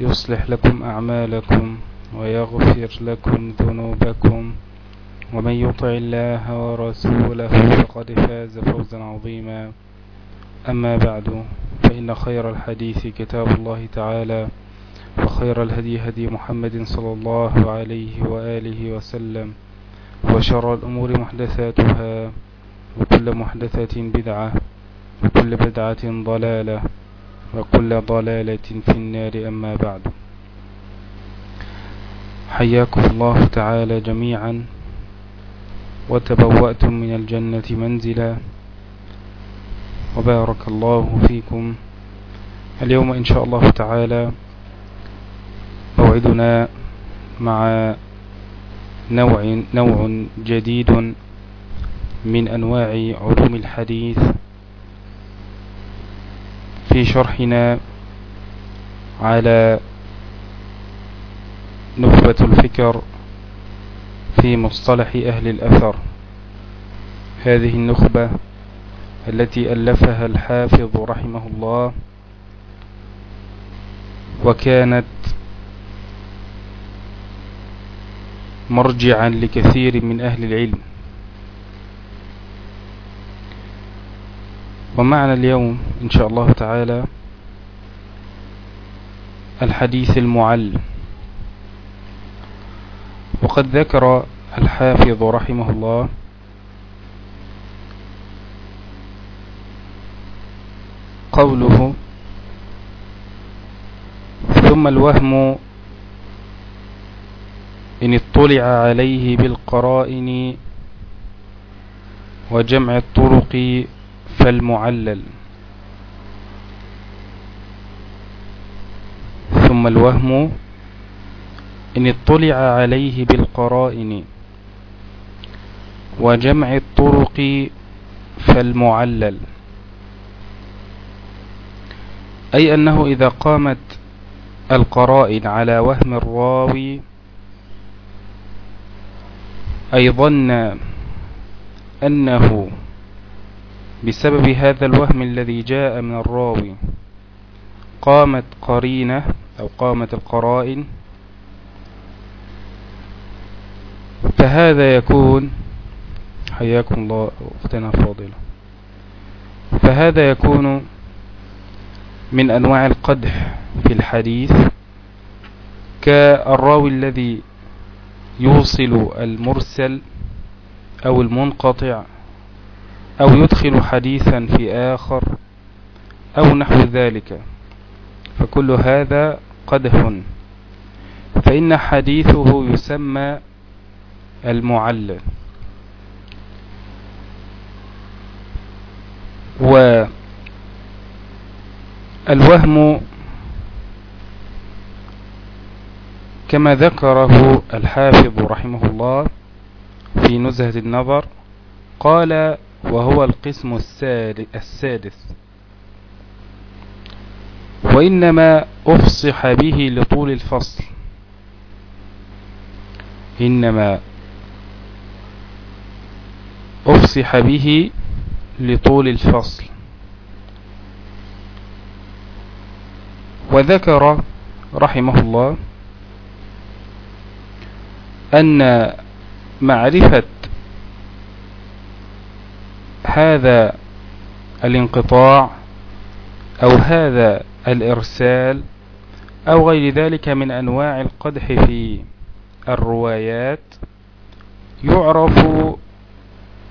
يصلح لكم أعمالكم ويغفر لكم ذنوبكم ومن يطع الله ورسوله فقد فاز فوزا عظيما. أما بعد فإن خير الحديث كتاب الله تعالى وخير الهدي هدي محمد صلى الله عليه وآله وسلم وشر الأمور محدثاتها وكل محدثة بدعة وكل بدعة ضلالة وكل ضلالة في النار أما بعد. حياكم الله تعالى جميعا. وتبوأتم من الجنة منزلا. وبارك الله فيكم. اليوم إن شاء الله تعالى موعدنا مع نوع, نوع جديد من أنواع علوم الحديث. في شرحنا على نخبة الفكر في مصطلح أهل الأثر. هذه النخبة التي ألفها الحافظ رحمه الله وكانت مرجعا لكثير من أهل العلم. ومعنا اليوم إن شاء الله تعالى الحديث المعلم. وقد ذكر الحافظ رحمه الله قوله ثم الوهم إن اطلع عليه بالقرائن وجمع الطرق فالمعلل. ثم الوهم إن اطلع عليه بالقرائن. وجمع الطرق فالمعلل. أي أنه إذا قامت القرائن على وهم الراوي أي ظن أنه بسبب هذا الوهم الذي جاء من الراوي. قامت قرينة أو قامت القرائن. فهذا يكون حياكم الله أختنا فاضلة فهذا يكون من أنواع القدح في الحديث كالراوي الذي يوصل المرسل أو المنقطع أو يدخل حديثا في آخر أو نحو ذلك. فكل هذا قدح. فإن حديثه يسمى المعلل والوهم كما ذكره الحافظ رحمه الله في نزهة النظر قال وهو القسم السادس وإنما أفصح به لطول الفصل. إنما أفصح به لطول الفصل. وذكر رحمه الله أن معرفة هذا الانقطاع أو هذا الإرسال أو غير ذلك من أنواع القدح في الروايات يعرف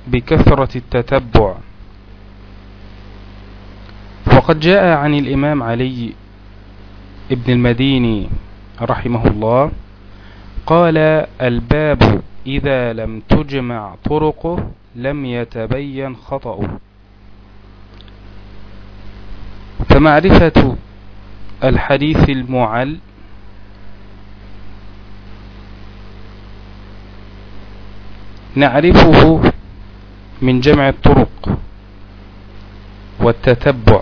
بكثرة التتبع. وقد جاء عن الإمام علي ابن المديني رحمه الله قال الباب إذا لم تجمع طرقه لم يتبين خطأه. فمعرفة الحديث المعل نعرفه من جمع الطرق والتتبع.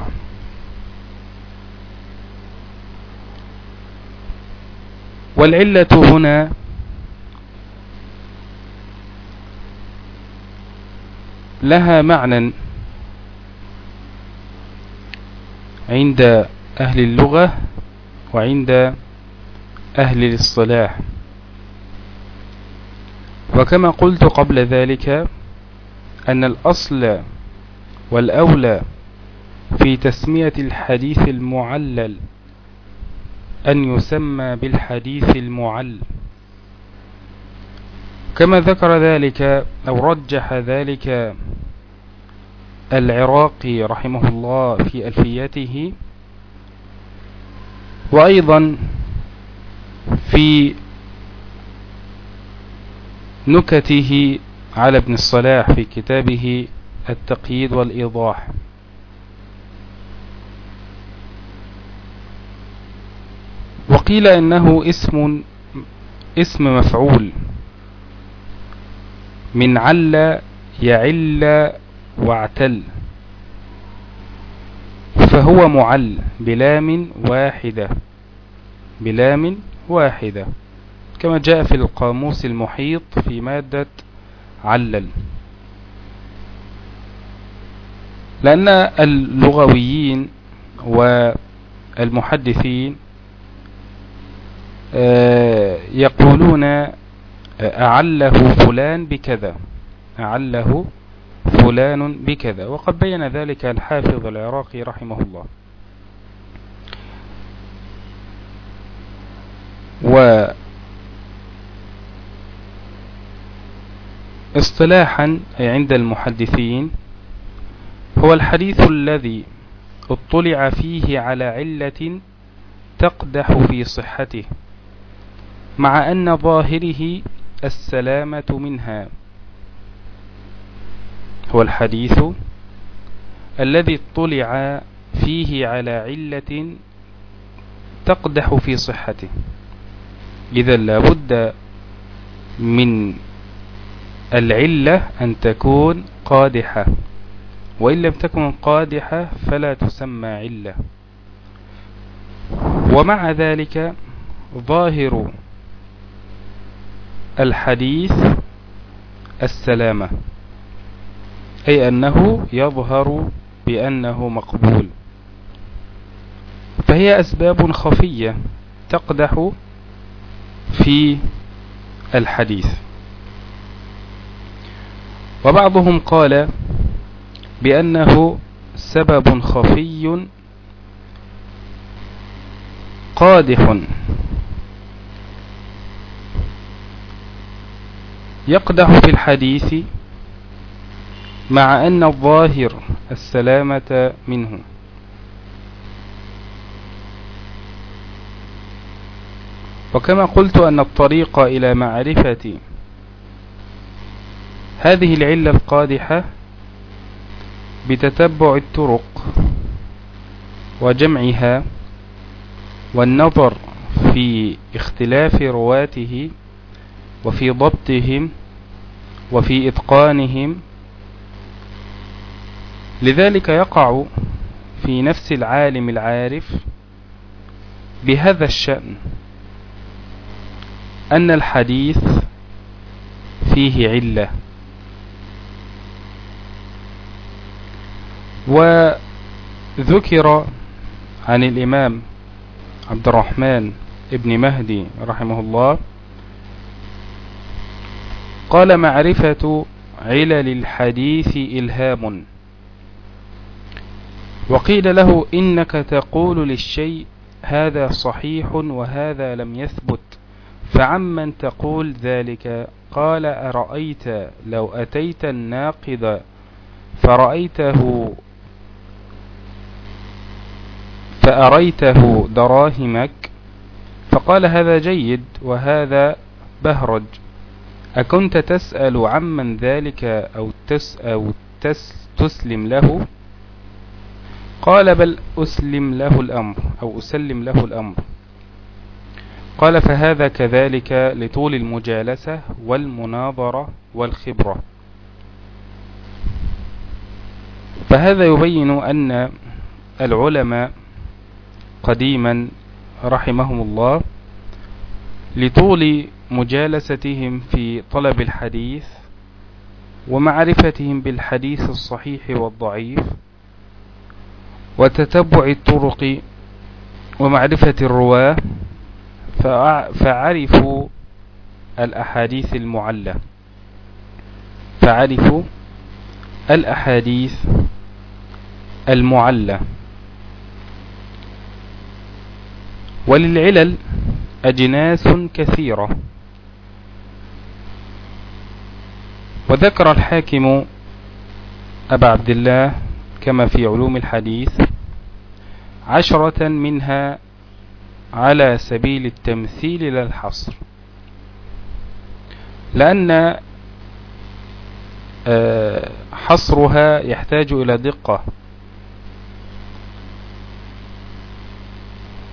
والعلة هنا لها معنى عند أهل اللغة وعند أهل الاصطلاح. وكما قلت قبل ذلك أن الأصل والأولى في تسمية الحديث المعلل أن يسمى بالحديث المعل كما ذكر ذلك أو رجح ذلك العراقي رحمه الله في ألفيته وأيضا في نكته على ابن الصلاح في كتابه التقييد والإيضاح. وقيل إنه اسم اسم مفعول. من عل يعل واعتل. فهو معل بلام واحدة بلام واحدة كما جاء في القاموس المحيط في مادة علل. لأن اللغويين والمحدثين آه، يقولون أعله فلان بكذا. أعله فلان بكذا. وقد بين ذلك الحافظ العراقي رحمه الله. و اصطلاحا عند المحدثين هو الحديث الذي اطلع فيه على علة تقدح في صحته مع أن ظاهره السلامة منها. هو الحديث الذي اطلع فيه على علة تقدح في صحته. إذا لابد من العلة أن تكون قادحة. وإن لم تكن قادحة فلا تسمى علة. ومع ذلك ظاهر الحديث السلامة أي أنه يظهر بأنه مقبول فهي أسباب خفية تقدح في الحديث. وبعضهم قال بأنه سبب خفي قادح. يقدح في الحديث مع أن الظاهر السلامة منه. وكما قلت أن الطريق إلى معرفة هذه العلة القادحة بتتبع الطرق وجمعها والنظر في اختلاف رواته وفي ضبطهم وفي إتقانهم. لذلك يقع في نفس العالم العارف بهذا الشأن أن الحديث فيه علة. وذكر عن الإمام عبد الرحمن ابن مهدي رحمه الله قال معرفة علل الحديث إلهام. وقيل له إنك تقول للشيء هذا صحيح وهذا لم يثبت فعمن تقول ذلك؟ قال أرأيت لو أتيت الناقض فرأيته فأريته دراهمك؟ فقال هذا جيد وهذا بهرج. أكنت تسأل عمن ذلك أو, تس أو تس تسلم له؟ قال بل أسلم له الأمر أو أسلم له الأمر. قال فهذا كذلك لطول المجالسة والمناظرة والخبرة. فهذا يبين أن العلماء قديما رحمهم الله لطول مجالستهم في طلب الحديث ومعرفتهم بالحديث الصحيح والضعيف وتتبع الطرق ومعرفة الرواة فعرفوا الأحاديث المعلة. فعرفوا الأحاديث المعلة. وللعلل أجناس كثيرة. وذكر الحاكم أبا عبد الله كما في علوم الحديث عشرة منها على سبيل التمثيل للحصر. لأن آه، حصرها يحتاج إلى دقة.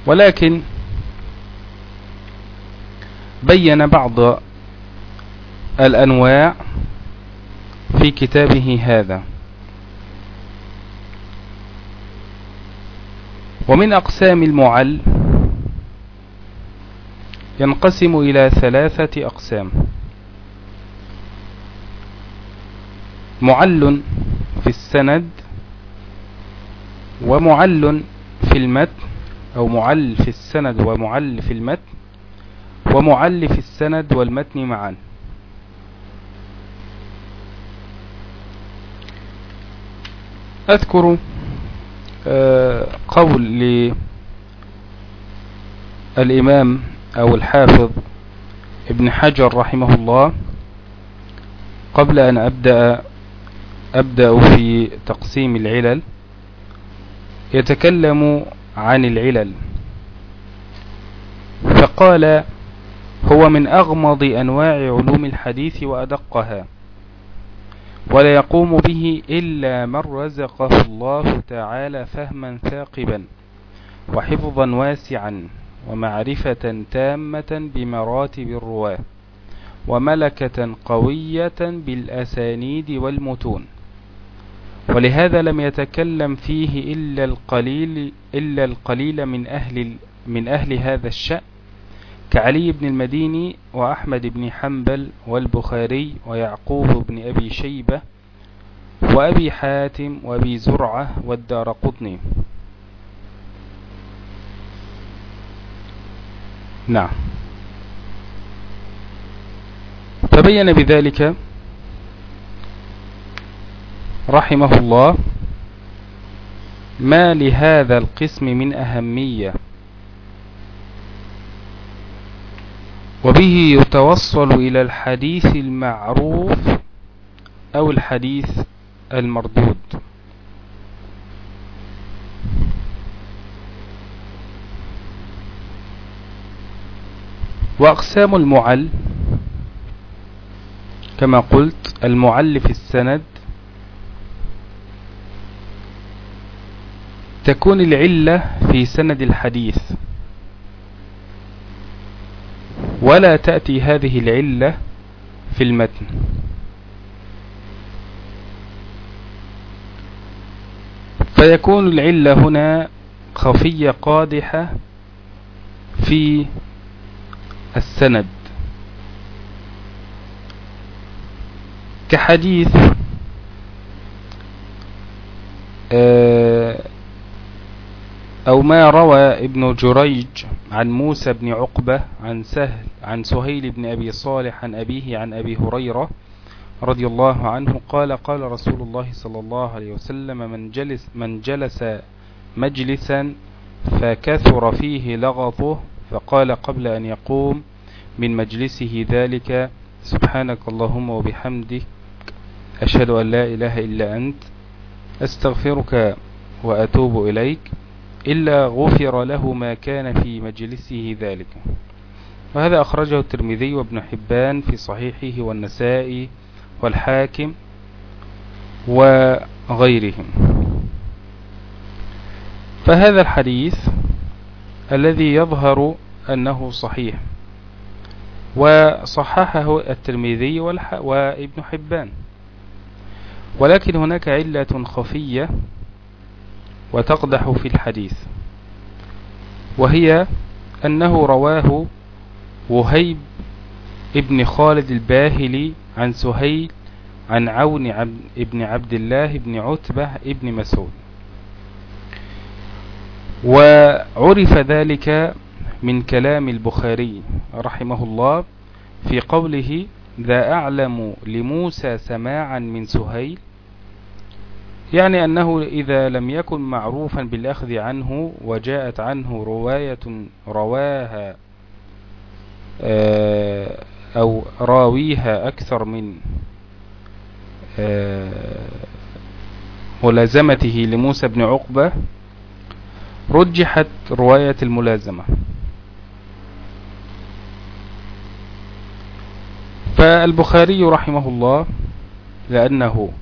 ولكن بين بعض الأنواع في كتابه هذا. ومن أقسام المعل ينقسم إلى ثلاثة أقسام. معل في السند ومعل في المتن أو معل في السند ومعل في المتن ومعل في السند والمتن معا. أذكر آه، قول للإمام أو الحافظ ابن حجر رحمه الله قبل أن أبدأ أبدأ في تقسيم العلل. يتكلم عن العلل. فقال هو من أغمض أنواع علوم الحديث وأدقها. ولا يقوم به إلا من رزقه الله تعالى فهما ثاقبا وحفظا واسعا ومعرفة تامة بمراتب الرواة وملكة قوية بالأسانيد والمتون. ولهذا لم يتكلم فيه إلا القليل, إلا القليل من أهل, من أهل هذا الشأن. كعلي بن المديني وأحمد بن حنبل والبخاري ويعقوب بن أبي شيبة وأبي حاتم وأبي زرعة والدار قطني. نعم. تبين بذلك رحمه الله ما لهذا القسم من أهمية. وبه يتوصل إلى الحديث المعروف أو الحديث المردود. وأقسام المعل كما قلت المعل في السند تكون العلة في سند الحديث. ولا تأتي هذه العلة في المتن. فيكون العلة هنا خفية قادحة في السند. كحديث آه، أو ما روى ابن جريج عن موسى بن عقبة عن سهل عن سهيل بن أبي صالح عن أبيه عن أبي هريرة رضي الله عنه قال قال رسول الله صلى الله عليه وسلم من جلس, من جلس مجلسا فكثر فيه لغطه فقال قبل أن يقوم من مجلسه ذلك سبحانك اللهم وبحمدك أشهد أن لا إله إلا أنت أستغفرك وأتوب إليك إلا غفر له ما كان في مجلسه ذلك. وهذا أخرجه الترمذي وابن حبان في صحيحه والنسائي والحاكم وغيرهم. فهذا الحديث الذي يظهر أنه صحيح وصححه الترمذي وابن حبان. ولكن هناك علة خفية وتقدح في الحديث. وهي أنه رواه وهيب ابن خالد الباهلي عن سهيل عن عون عبد ابن عبد الله بن عتبة ابن مسعود. وعرف ذلك من كلام البخاري رحمه الله في قوله ذا أعلم لموسى سماعا من سهيل يعني أنه إذا لم يكن معروفا بالأخذ عنه وجاءت عنه رواية رواها آه، أو راويها أكثر من آه، ملازمته لموسى بن عقبة رجحت رواية الملازمة. فالبخاري رحمه الله لأنه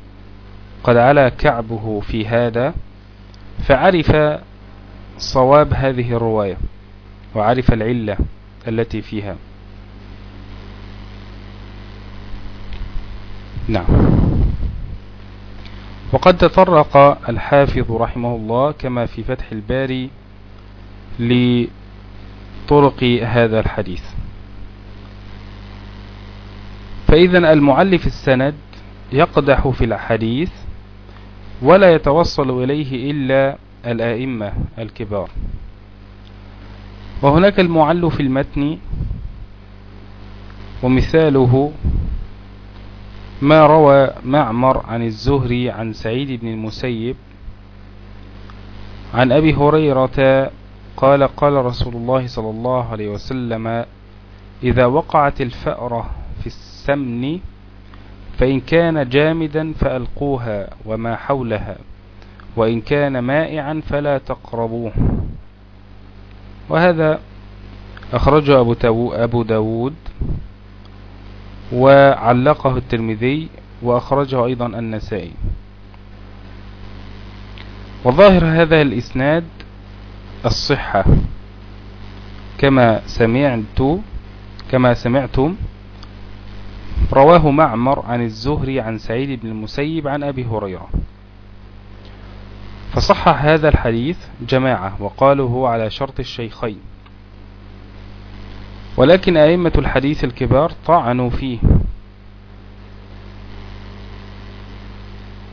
قد علا كعبه في هذا فعرف صواب هذه الرواية وعرف العلة التي فيها. نعم. وقد تطرق الحافظ رحمه الله كما في فتح الباري لطرق هذا الحديث. فإذا المعلف السند يقدح في الحديث ولا يتوصل إليه إلا الآئمة الكبار. وهناك المعل في المتن ومثاله ما روى معمر عن الزهري عن سعيد بن المسيب عن أبي هريرة قال قال رسول الله صلى الله عليه وسلم إذا وقعت الفأرة في السمن فإن كان جامدا فألقوها وما حولها وإن كان مائعا فلا تقربوه. وهذا أخرجه أبو داود وعلقه الترمذي وأخرجه أيضا النسائي. وظاهر هذا الإسناد الصحة كما سمعت كما سمعتم رواه معمر عن الزهري عن سعيد بن المسيب عن أبي هريرة. فصح هذا الحديث جماعة وقالوا هو على شرط الشيخين. ولكن أئمة الحديث الكبار طعنوا فيه.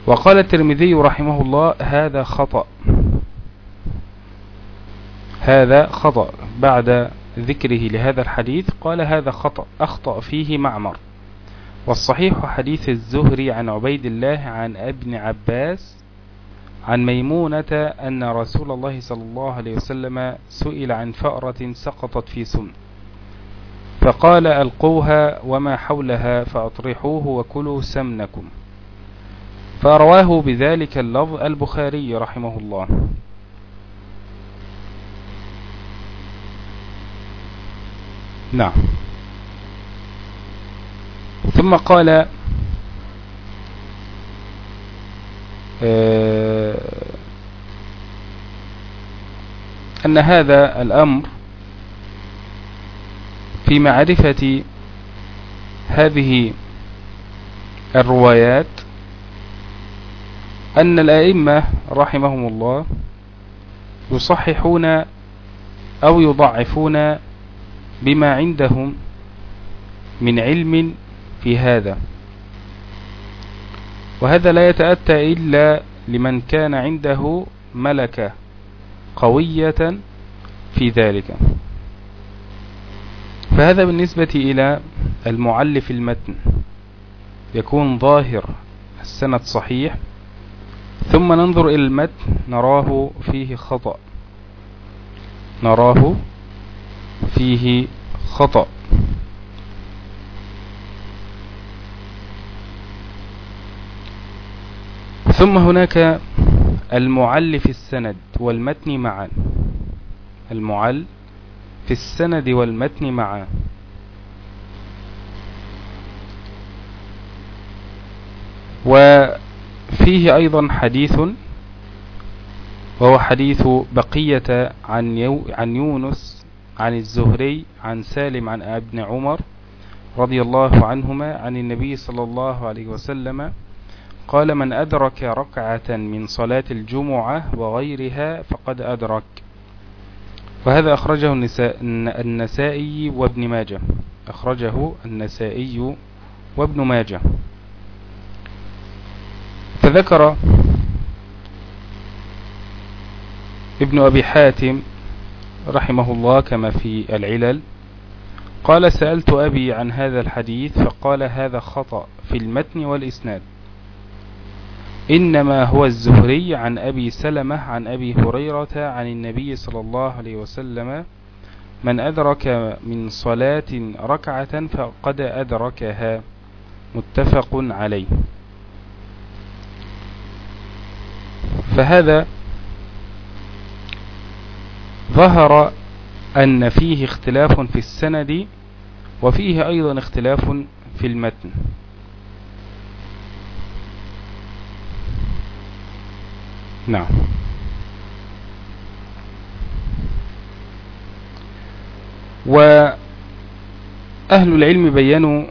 وقال الترمذي رحمه الله هذا خطأ. هذا خطأ. بعد ذكره لهذا الحديث قال هذا خطأ. أخطأ فيه معمر. والصحيح حديث الزهري عن عبيد الله عن ابن عباس عن ميمونة أن رسول الله صلى الله عليه وسلم سئل عن فأرة سقطت في سم فقال ألقوها وما حولها فأطرحوه وكلوا سمنكم. فرواه بذلك اللفظ البخاري رحمه الله. نعم. ثم قال آه، أن هذا الأمر في معرفة هذه الروايات أن الآئمة رحمهم الله يصححون أو يضعفون بما عندهم من علم في هذا. وهذا لا يتأتى إلا لمن كان عنده ملكة قوية في ذلك. فهذا بالنسبة إلى المعلف المتن. يكون ظاهر السند صحيح ثم ننظر إلى المتن نراه فيه خطأ. نراه فيه خطأ. ثم هناك المعل في السند والمتن معا. المعل في السند والمتن معا. وفيه أيضا حديث وهو حديث بقية عن, يو عن يونس عن الزهري عن سالم عن ابن عمر رضي الله عنهما عن النبي صلى الله عليه وسلم قال من أدرك ركعة من صلاة الجمعة وغيرها فقد أدرك. وهذا أخرجه النسائي وابن ماجه. أخرجه النسائي وابن ماجه. فذكر ابن أبي حاتم رحمه الله كما في العلل قال سألت أبي عن هذا الحديث فقال هذا خطأ في المتن والإسناد. إنما هو الزهري عن أبي سلمة عن أبي هريرة عن النبي صلى الله عليه وسلم من أدرك من صلاة ركعة فقد أدركها. متفق عليه. فهذا ظهر أن فيه اختلاف في السند وفيه أيضا اختلاف في المتن. نعم. وأهل العلم بينوا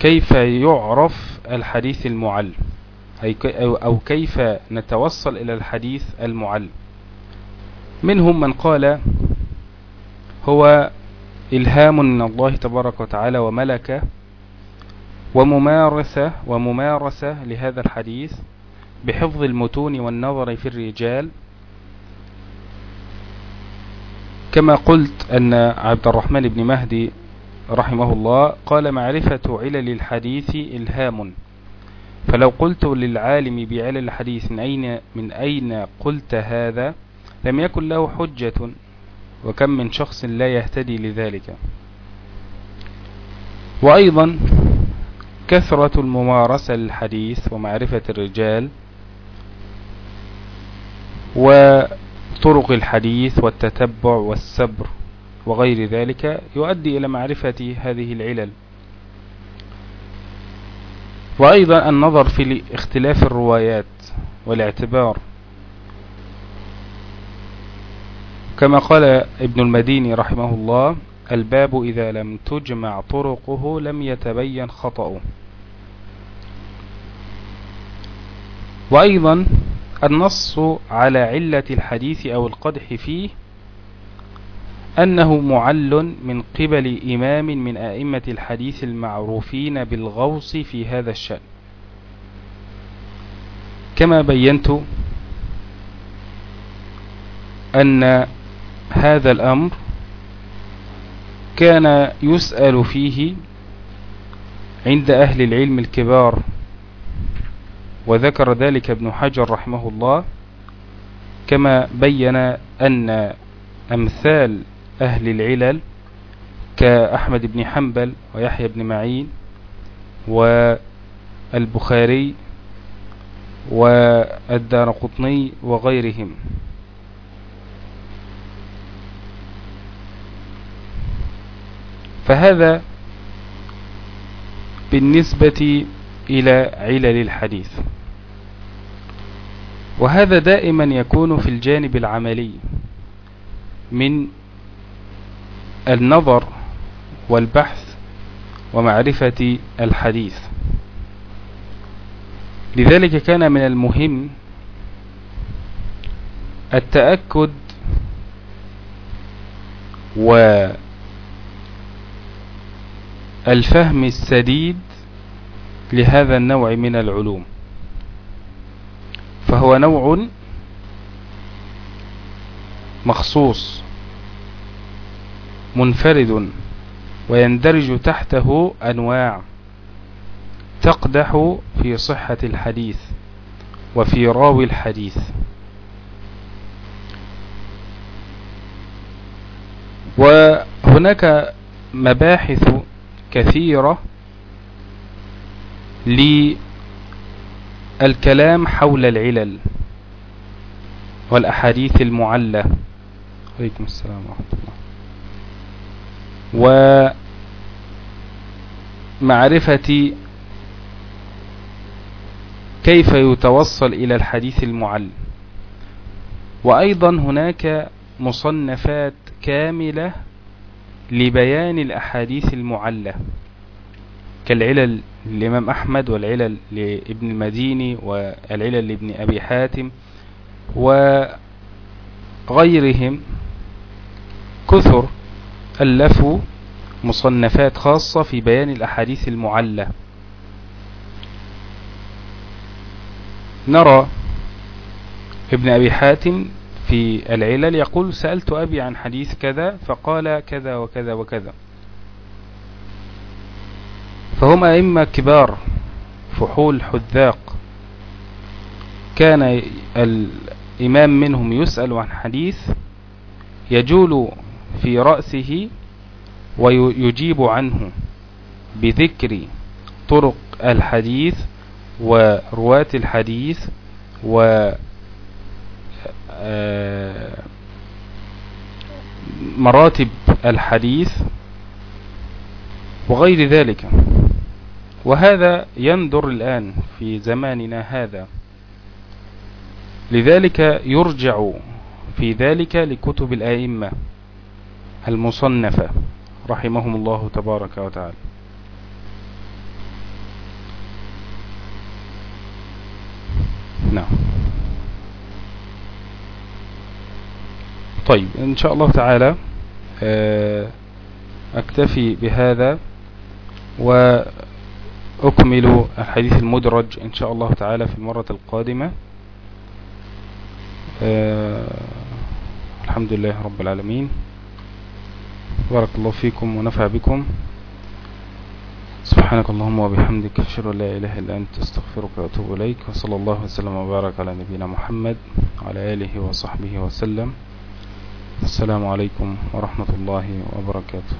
كيف يعرف الحديث المعل أو كيف نتوصل إلى الحديث المعل. منهم من قال هو إلهام من الله تبارك وتعالى وملكة وممارسة وممارسة لهذا الحديث بحفظ المتون والنظر في الرجال. كما قلت أن عبد الرحمن بن مهدي رحمه الله قال معرفة علل الحديث إلهام. فلو قلت للعالم بعلل الحديث من أين, من أين قلت هذا؟ لم يكن له حجة. وكم من شخص لا يهتدي لذلك. وأيضا كثرة الممارسة للحديث ومعرفة الرجال وطرق الحديث والتتبع والسبر وغير ذلك يؤدي إلى معرفة هذه العلل. وأيضا النظر في اختلاف الروايات والاعتبار. كما قال ابن المديني رحمه الله الباب إذا لم تجمع طرقه لم يتبين خطأه. وأيضا النص على علة الحديث أو القدح فيه أنه معل من قبل إمام من أئمة الحديث المعروفين بالغوص في هذا الشأن. كما بينت أن هذا الأمر كان يسأل فيه عند أهل العلم الكبار وذكر ذلك ابن حجر رحمه الله كما بين أن أمثال أهل العلل كأحمد بن حنبل ويحيى بن معين والبخاري والدار قطني وغيرهم. فهذا بالنسبة إلى علل الحديث. وهذا دائما يكون في الجانب العملي من النظر والبحث ومعرفة الحديث. لذلك كان من المهم التأكد والفهم السديد لهذا النوع من العلوم. فهو نوع مخصوص منفرد ويندرج تحته أنواع تقدح في صحة الحديث وفي راوي الحديث. وهناك مباحث كثيرة الكلام حول العلل والأحاديث المعلة. عليكم السلام ورحمة الله. ومعرفة كيف يتوصل إلى الحديث المعل. وأيضا هناك مصنفات كاملة لبيان الأحاديث المعلة كالعلل للإمام أحمد والعلل لابن المديني والعلل لابن أبي حاتم وغيرهم كثر ألفوا مصنفات خاصة في بيان الأحاديث المعلة. نرى ابن أبي حاتم في العلل يقول سألت أبي عن حديث كذا فقال كذا وكذا وكذا. فهم أئمة كبار فحول حذاق. كان الإمام منهم يسأل عن حديث يجول في رأسه ويجيب عنه بذكر طرق الحديث ورواة الحديث و آه، مراتب الحديث وغير ذلك. وهذا يندر الآن في زماننا هذا. لذلك يرجع في ذلك لكتب الآئمة المصنفة رحمهم الله تبارك وتعالى. نعم. طيب إن شاء الله تعالى آه، أكتفي بهذا. واكمل الحديث المدرج إن شاء الله تعالى في المرة القادمة. آه، الحمد لله رب العالمين. بارك الله فيكم ونفع بكم. سبحانك اللهم وبحمدك أشهد أن لا إله إلا أنت أستغفرك وأتوب إليك. وصلى الله وسلم وبارك على نبينا محمد وعلى آله وصحبه وسلم. السلام عليكم ورحمة الله وبركاته.